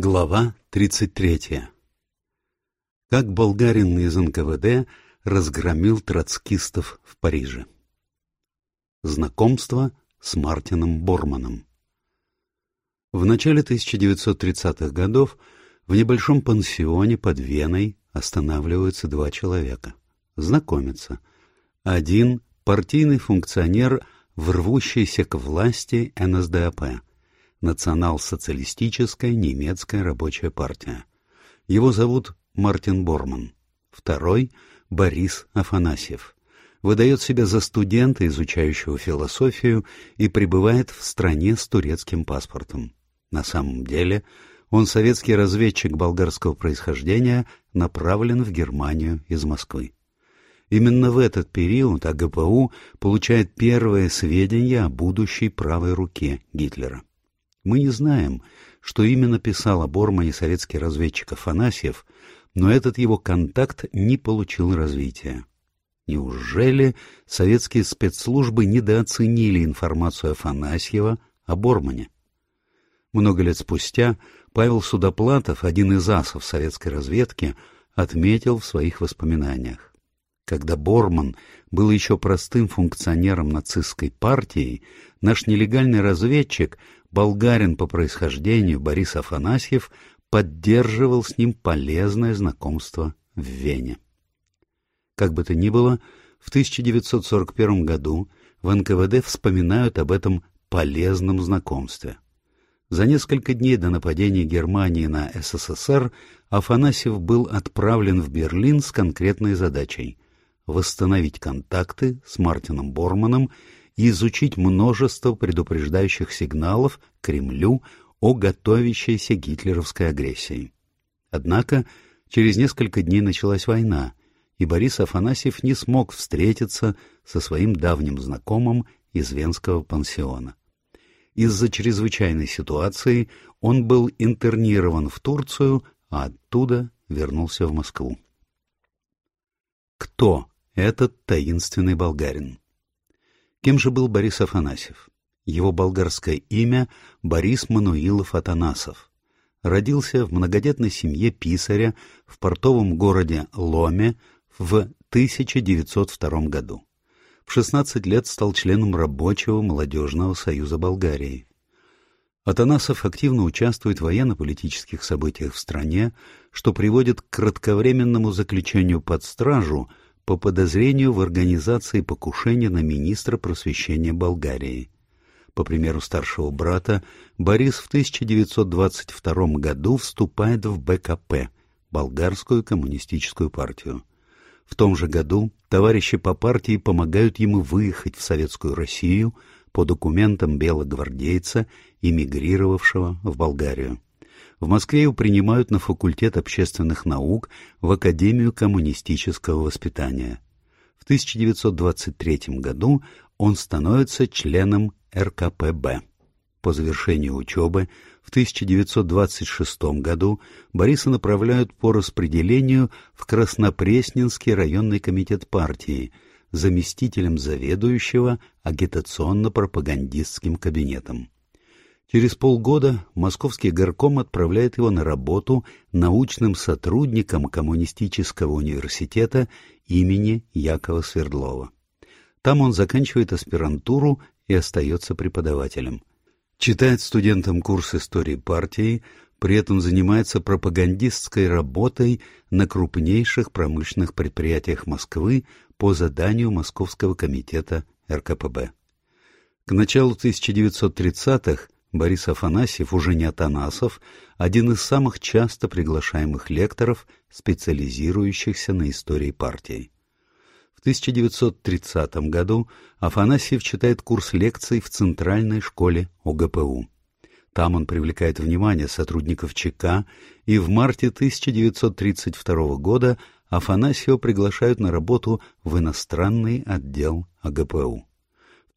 Глава 33. Как болгарин из НКВД разгромил троцкистов в Париже. Знакомство с Мартином Борманом. В начале 1930-х годов в небольшом пансионе под Веной останавливаются два человека. Знакомятся. Один — партийный функционер, врвущийся к власти НСДАП Национал-социалистическая немецкая рабочая партия. Его зовут Мартин Борман. Второй — Борис Афанасьев. Выдает себя за студента, изучающего философию, и пребывает в стране с турецким паспортом. На самом деле он советский разведчик болгарского происхождения, направлен в Германию из Москвы. Именно в этот период АГПУ получает первые сведения о будущей правой руке Гитлера. Мы не знаем, что именно писал о Бормане советский разведчик Афанасьев, но этот его контакт не получил развития. Неужели советские спецслужбы недооценили информацию Афанасьева о Бормане? Много лет спустя Павел Судоплатов, один из асов советской разведки, отметил в своих воспоминаниях. Когда Борман был еще простым функционером нацистской партии, наш нелегальный разведчик болгарин по происхождению Борис Афанасьев поддерживал с ним полезное знакомство в Вене. Как бы то ни было, в 1941 году в НКВД вспоминают об этом полезном знакомстве. За несколько дней до нападения Германии на СССР Афанасьев был отправлен в Берлин с конкретной задачей — восстановить контакты с Мартином Борманом и изучить множество предупреждающих сигналов Кремлю о готовящейся гитлеровской агрессии. Однако через несколько дней началась война, и Борис Афанасьев не смог встретиться со своим давним знакомым из Венского пансиона. Из-за чрезвычайной ситуации он был интернирован в Турцию, а оттуда вернулся в Москву. Кто этот таинственный болгарин? Кем же был Борис Афанасьев? Его болгарское имя — Борис Мануилов Атанасов. Родился в многодетной семье писаря в портовом городе Ломе в 1902 году. В 16 лет стал членом рабочего молодежного союза Болгарии. Атанасов активно участвует в военно-политических событиях в стране, что приводит к кратковременному заключению под стражу – по подозрению в организации покушения на министра просвещения Болгарии. По примеру старшего брата, Борис в 1922 году вступает в БКП, Болгарскую коммунистическую партию. В том же году товарищи по партии помогают ему выехать в Советскую Россию по документам белогвардейца, эмигрировавшего в Болгарию. В Москве его принимают на факультет общественных наук в Академию коммунистического воспитания. В 1923 году он становится членом РКПБ. По завершению учебы в 1926 году Бориса направляют по распределению в Краснопресненский районный комитет партии заместителем заведующего агитационно-пропагандистским кабинетом. Через полгода московский горком отправляет его на работу научным сотрудником Коммунистического университета имени Якова Свердлова. Там он заканчивает аспирантуру и остается преподавателем. Читает студентам курс истории партии, при этом занимается пропагандистской работой на крупнейших промышленных предприятиях Москвы по заданию Московского комитета РКПБ. К началу 1930-х Борис Афанасьев, уже не Атанасов, один из самых часто приглашаемых лекторов, специализирующихся на истории партии. В 1930 году Афанасьев читает курс лекций в Центральной школе ОГПУ. Там он привлекает внимание сотрудников ЧК, и в марте 1932 года Афанасьева приглашают на работу в иностранный отдел АГПУ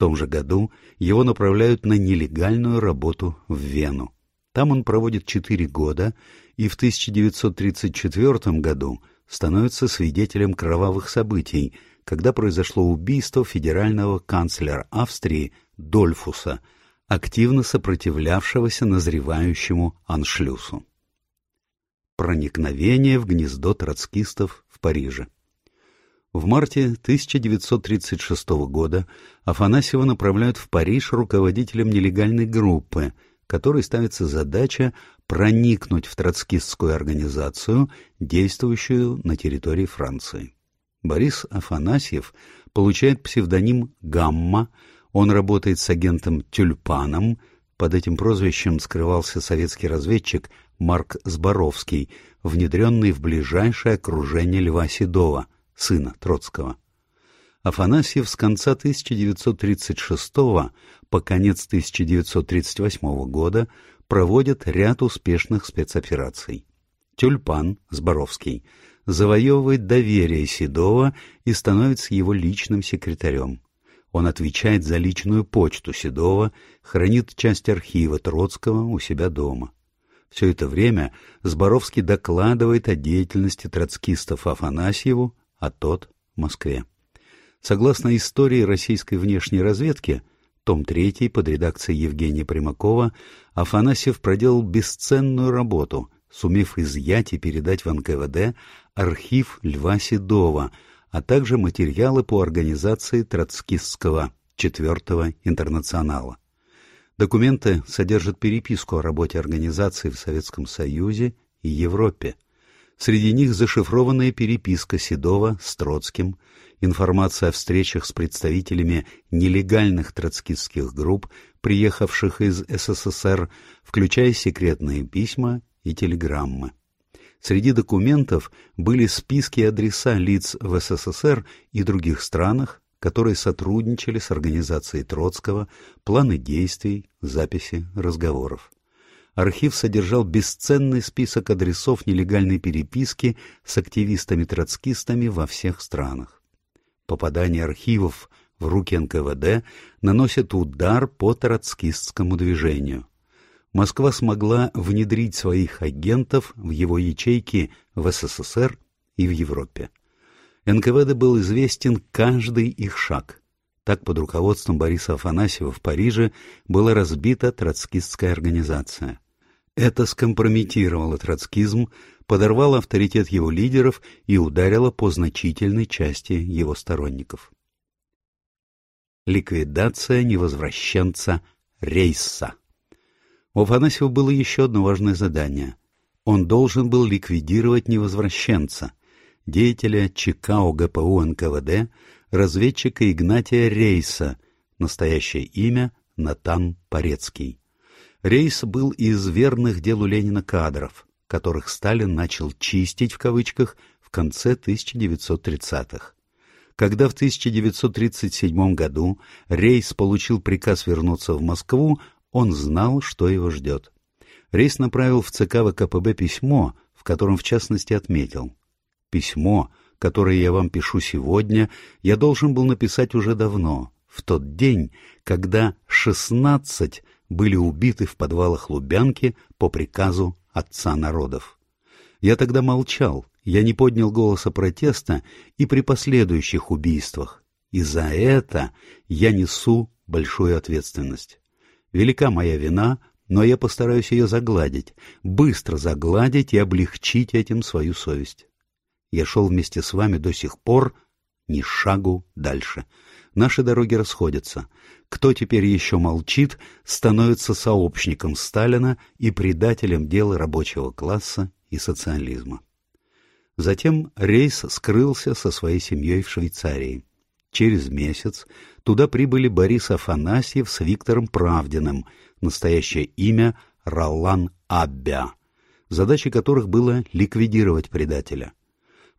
том же году его направляют на нелегальную работу в Вену. Там он проводит четыре года и в 1934 году становится свидетелем кровавых событий, когда произошло убийство федерального канцлера Австрии Дольфуса, активно сопротивлявшегося назревающему аншлюсу. Проникновение в гнездо троцкистов в Париже. В марте 1936 года Афанасьева направляют в Париж руководителем нелегальной группы, которой ставится задача проникнуть в троцкистскую организацию, действующую на территории Франции. Борис Афанасьев получает псевдоним «Гамма», он работает с агентом Тюльпаном, под этим прозвищем скрывался советский разведчик Марк Зборовский, внедренный в ближайшее окружение Льва Седова, сына Троцкого. Афанасьев с конца 1936 по конец 1938 года проводит ряд успешных спецопераций. Тюльпан, Зборовский, завоевывает доверие Седова и становится его личным секретарем. Он отвечает за личную почту Седова, хранит часть архива Троцкого у себя дома. Все это время Зборовский докладывает о деятельности троцкистов Афанасьеву, а тот — в Москве. Согласно истории российской внешней разведки, том 3 под редакцией Евгения Примакова, Афанасьев проделал бесценную работу, сумев изъять и передать в НКВД архив Льва Седова, а также материалы по организации троцкистского четвертого интернационала. Документы содержат переписку о работе организации в Советском Союзе и Европе. Среди них зашифрованная переписка Седова с Троцким, информация о встречах с представителями нелегальных троцкистских групп, приехавших из СССР, включая секретные письма и телеграммы. Среди документов были списки адреса лиц в СССР и других странах, которые сотрудничали с организацией Троцкого, планы действий, записи разговоров. Архив содержал бесценный список адресов нелегальной переписки с активистами-троцкистами во всех странах. Попадание архивов в руки НКВД наносит удар по троцкистскому движению. Москва смогла внедрить своих агентов в его ячейки в СССР и в Европе. НКВД был известен каждый их шаг. Так под руководством Бориса Афанасьева в Париже была разбита троцкистская организация. Это скомпрометировало троцкизм, подорвало авторитет его лидеров и ударило по значительной части его сторонников. Ликвидация невозвращенца Рейса У Афанасьева было еще одно важное задание. Он должен был ликвидировать невозвращенца, деятеля ЧК ОГПУ НКВД, разведчика Игнатия Рейса, настоящее имя Натан Порецкий. Рейс был из верных делу Ленина кадров, которых Сталин начал «чистить» в кавычках в конце 1930-х. Когда в 1937 году Рейс получил приказ вернуться в Москву, он знал, что его ждет. Рейс направил в ЦК ВКПБ письмо, в котором в частности отметил Письмо, которое я вам пишу сегодня, я должен был написать уже давно, в тот день, когда шестнадцать были убиты в подвалах Лубянки по приказу Отца народов. Я тогда молчал, я не поднял голоса протеста и при последующих убийствах, и за это я несу большую ответственность. Велика моя вина, но я постараюсь ее загладить, быстро загладить и облегчить этим свою совесть. Я шел вместе с вами до сих пор ни шагу дальше. Наши дороги расходятся. Кто теперь еще молчит, становится сообщником Сталина и предателем дела рабочего класса и социализма. Затем рейс скрылся со своей семьей в Швейцарии. Через месяц туда прибыли Борис Афанасьев с Виктором Правдиным, настоящее имя Ролан Аббя, задачей которых было ликвидировать предателя.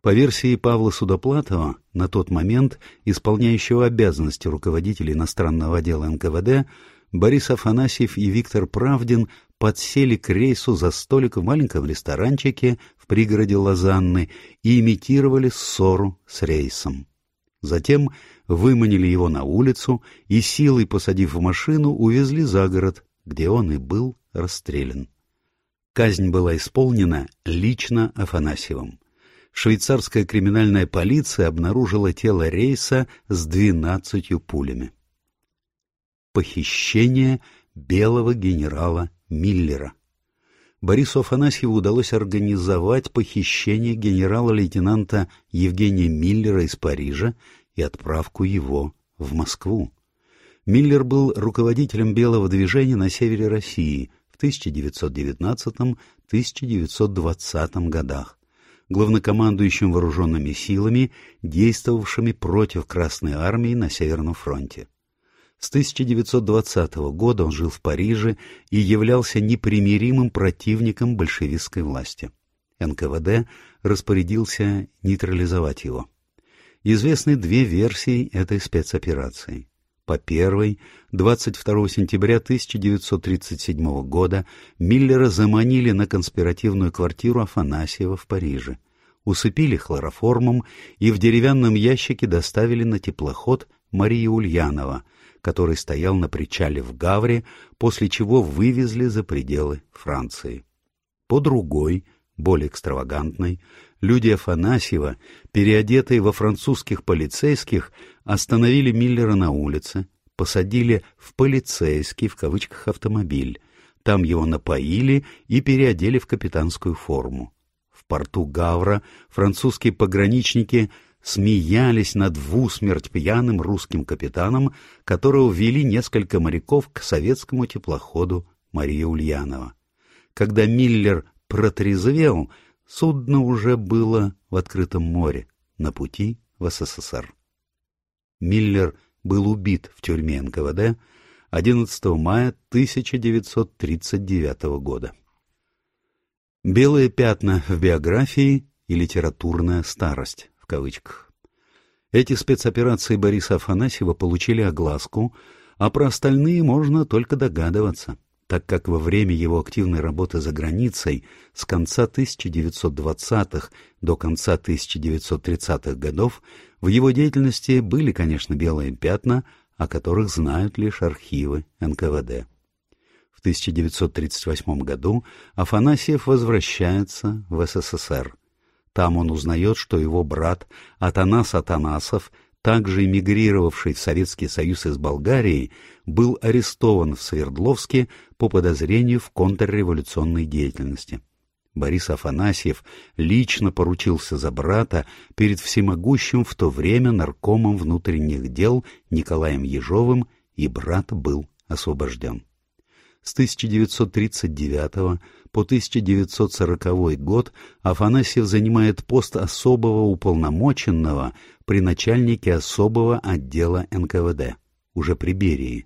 По версии Павла Судоплатова, на тот момент исполняющего обязанности руководителя иностранного отдела НКВД, Борис Афанасьев и Виктор Правдин подсели к рейсу за столик в маленьком ресторанчике в пригороде Лозанны и имитировали ссору с рейсом. Затем выманили его на улицу и, силой посадив в машину, увезли за город, где он и был расстрелян. Казнь была исполнена лично Афанасьевым швейцарская криминальная полиция обнаружила тело рейса с двенадцатью пулями. Похищение белого генерала Миллера Борису Афанасьеву удалось организовать похищение генерала-лейтенанта Евгения Миллера из Парижа и отправку его в Москву. Миллер был руководителем белого движения на севере России в 1919-1920 годах, главнокомандующим вооруженными силами, действовавшими против Красной армии на Северном фронте. С 1920 года он жил в Париже и являлся непримиримым противником большевистской власти. НКВД распорядился нейтрализовать его. Известны две версии этой спецоперации. По первой, 22 сентября 1937 года Миллера заманили на конспиративную квартиру Афанасьева в Париже, усыпили хлороформом и в деревянном ящике доставили на теплоход Марии Ульянова, который стоял на причале в Гавре, после чего вывезли за пределы Франции. По другой, более экстравагантной, люди Афанасьева, переодетые во французских полицейских, остановили Миллера на улице, посадили в полицейский, в кавычках, автомобиль. Там его напоили и переодели в капитанскую форму. В порту Гавра французские пограничники смеялись над в усмерть пьяным русским капитаном, которого ввели несколько моряков к советскому теплоходу Мария Ульянова. Когда Миллер протрезвел, судно уже было в открытом море, на пути в СССР. Миллер был убит в тюрьме НКВД 11 мая 1939 года. Белые пятна в биографии и литературная старость в кавычках. Эти спецоперации Бориса Афанасьева получили огласку, а про остальные можно только догадываться, так как во время его активной работы за границей с конца 1920-х до конца 1930-х годов в его деятельности были, конечно, белые пятна, о которых знают лишь архивы НКВД. В 1938 году Афанасьев возвращается в СССР. Там он узнает, что его брат Атанас Атанасов, также эмигрировавший в Советский Союз из Болгарии, был арестован в Свердловске по подозрению в контрреволюционной деятельности. Борис Афанасьев лично поручился за брата перед всемогущим в то время наркомом внутренних дел Николаем Ежовым, и брат был освобожден. С 1939 по 1940 год Афанасьев занимает пост особого уполномоченного при начальнике особого отдела НКВД, уже при Берии.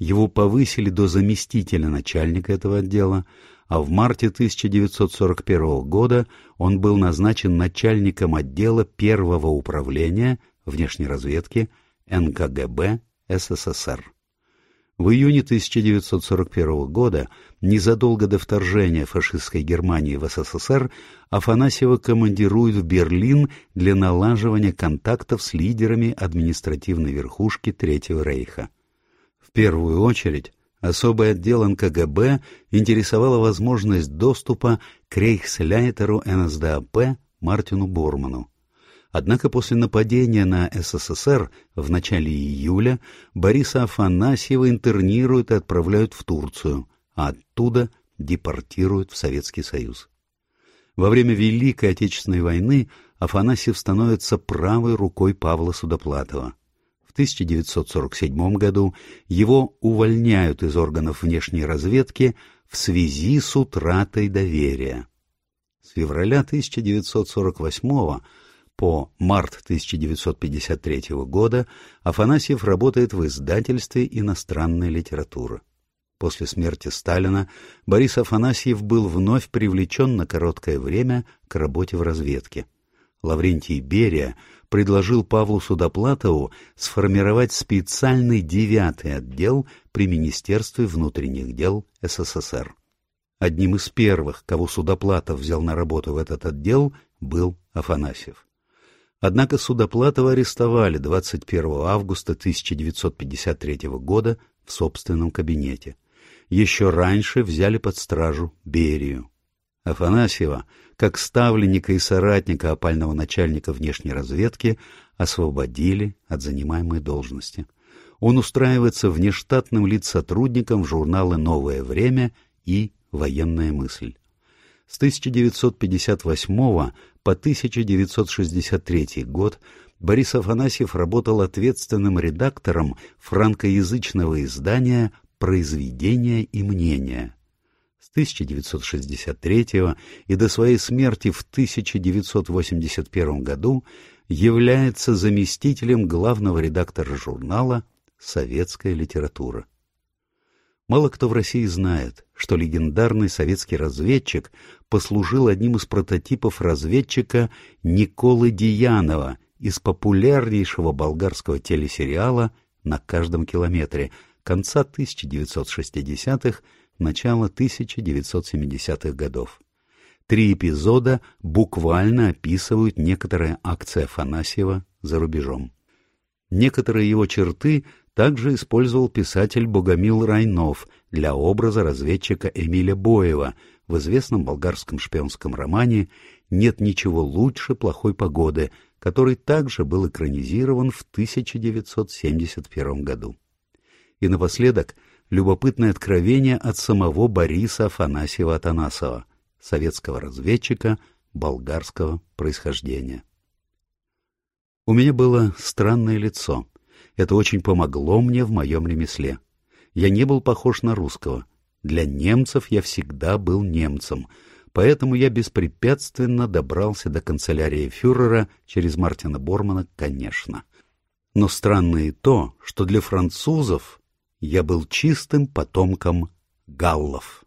Его повысили до заместителя начальника этого отдела, а в марте 1941 года он был назначен начальником отдела первого управления внешней разведки НКГБ СССР. В июне 1941 года, незадолго до вторжения фашистской Германии в СССР, Афанасьева командируют в Берлин для налаживания контактов с лидерами административной верхушки Третьего Рейха. В первую очередь Особый отдел НКГБ интересовала возможность доступа к рейхсляйтеру НСДАП Мартину Борману. Однако после нападения на СССР в начале июля Бориса Афанасьева интернируют и отправляют в Турцию, а оттуда депортируют в Советский Союз. Во время Великой Отечественной войны Афанасьев становится правой рукой Павла Судоплатова. 1947 году его увольняют из органов внешней разведки в связи с утратой доверия. С февраля 1948 по март 1953 года Афанасьев работает в издательстве иностранной литературы. После смерти Сталина Борис Афанасьев был вновь привлечен на короткое время к работе в разведке. Лаврентий Берия предложил Павлу Судоплатову сформировать специальный девятый отдел при Министерстве внутренних дел СССР. Одним из первых, кого Судоплатов взял на работу в этот отдел, был Афанасьев. Однако Судоплатова арестовали 21 августа 1953 года в собственном кабинете. Еще раньше взяли под стражу Берию. Афанасьева как ставленника и соратника опального начальника внешней разведки, освободили от занимаемой должности. Он устраивается внештатным лиц-сотрудником в журналы «Новое время» и военная мысль. С 1958 по 1963 год Борис Афанасьев работал ответственным редактором франкоязычного издания «Произведения и мнения». С 1963 и до своей смерти в 1981 году является заместителем главного редактора журнала «Советская литература». Мало кто в России знает, что легендарный советский разведчик послужил одним из прототипов разведчика Николы Диянова из популярнейшего болгарского телесериала «На каждом километре» конца 1960-х, начала 1970-х годов. Три эпизода буквально описывают некоторые акции Афанасьева за рубежом. Некоторые его черты также использовал писатель Богомил Райнов для образа разведчика Эмиля Боева в известном болгарском шпионском романе «Нет ничего лучше плохой погоды», который также был экранизирован в 1971 году. И напоследок любопытное откровение от самого Бориса Афанасьева-Атанасова, советского разведчика болгарского происхождения. У меня было странное лицо. Это очень помогло мне в моем ремесле. Я не был похож на русского. Для немцев я всегда был немцем, поэтому я беспрепятственно добрался до канцелярии фюрера через Мартина Бормана, конечно. Но странно и то, что для французов я был чистым потомком галлов.